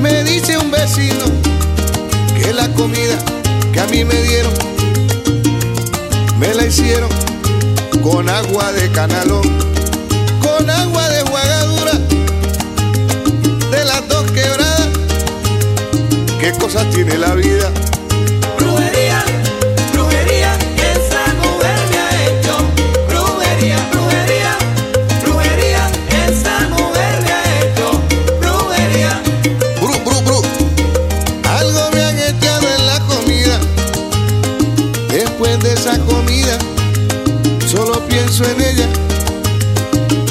me dice un vecino que la comida que a mí me dieron me la hicieron con agua de canalón, con agua de juagadura, de las dos quebradas. ¿Qué cosas tiene la vida? Solo pienso en ella.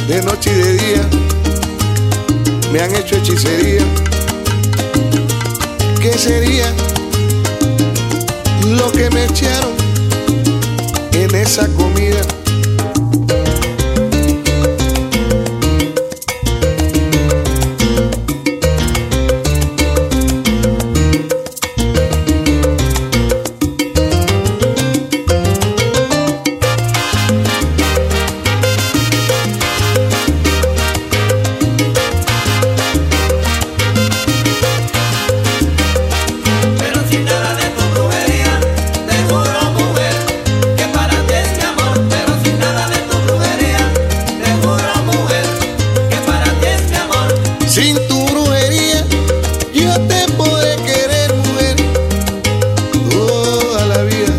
De noche y de día, me han hecho hechicería. ¿Qué sería lo que me echaron en esa comida? Sin tu brujería, yo te podré querer, mujer, toda la vida.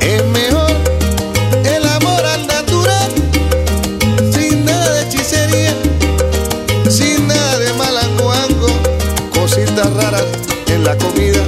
Es mejor el amor al natural, sin nada de hechicería, sin nada de malanguango, cositas raras en la comida.